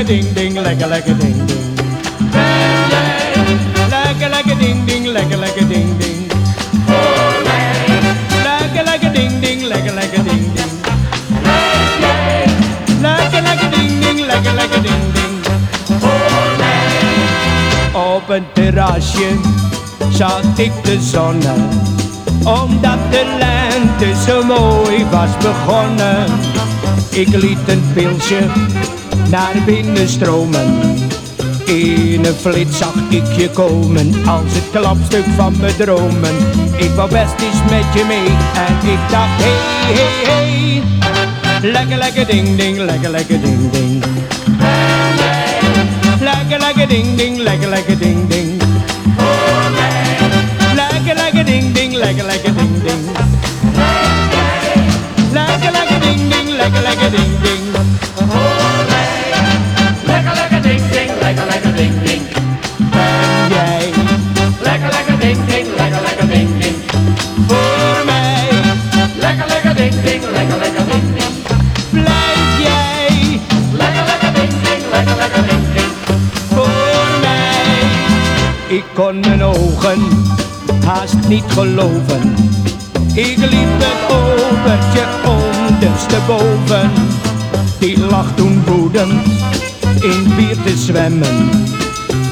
lekker ding ding, lekker lekker ding ding. Lekker lekker ding ding, lekker lekker ding ding. Lekker lekker ding ding, lekker lekker ding ding. Lekker lekker ding ding, lekker lekker ding ding. Op een terrasje zat ik te zonnen omdat de lente zo mooi was begonnen. Ik liet een pilsje naar binnen stromen. In een flits zag ik je komen als het klapstuk van mijn dromen. Ik wou best eens met je mee en ik dacht hey hey hey. Lekker lekker ding ding, lekker lekker ding ding. Lekker lekker ding ding, lekker lekker ding ding. Lekker lekker ding ding, lekker lekker ding ding. Lekker lekker ding ding, lekker lekker ding ding. Ik kon mijn ogen haast niet geloven. Ik liep het overtje ondersteboven. Die lag toen woedend in bier te zwemmen.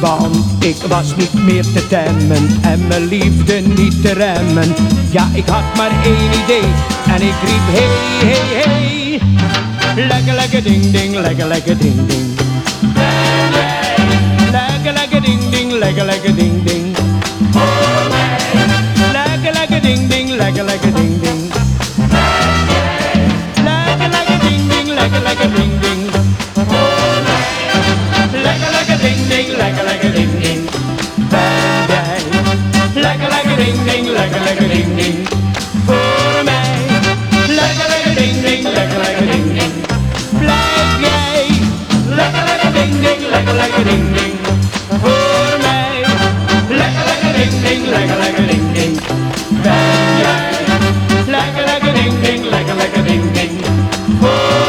Want ik was niet meer te temmen en mijn liefde niet te remmen. Ja, ik had maar één idee en ik riep hey, hey, hey. Lekker, lekker ding, ding, lekker, lekker ding, ding. lekker lekker ding ding. Lekker lekker ding ding, lekker lekker ding ding. Lekker lekker ding ding, lekker lekker ding ding. Lekker lekker ding ding, lekker lekker ding ding. Lekker lekker ding ding, lekker lekker ding ding. Voor mij. Lekker lekker ding ding, lekker lekker ding ding. Blijf jij. Lekker lekker ding ding, lekker lekker ding ding. ding ding. Ben jij lekker lekker ding ding, lekker lekker ding ding. Oh.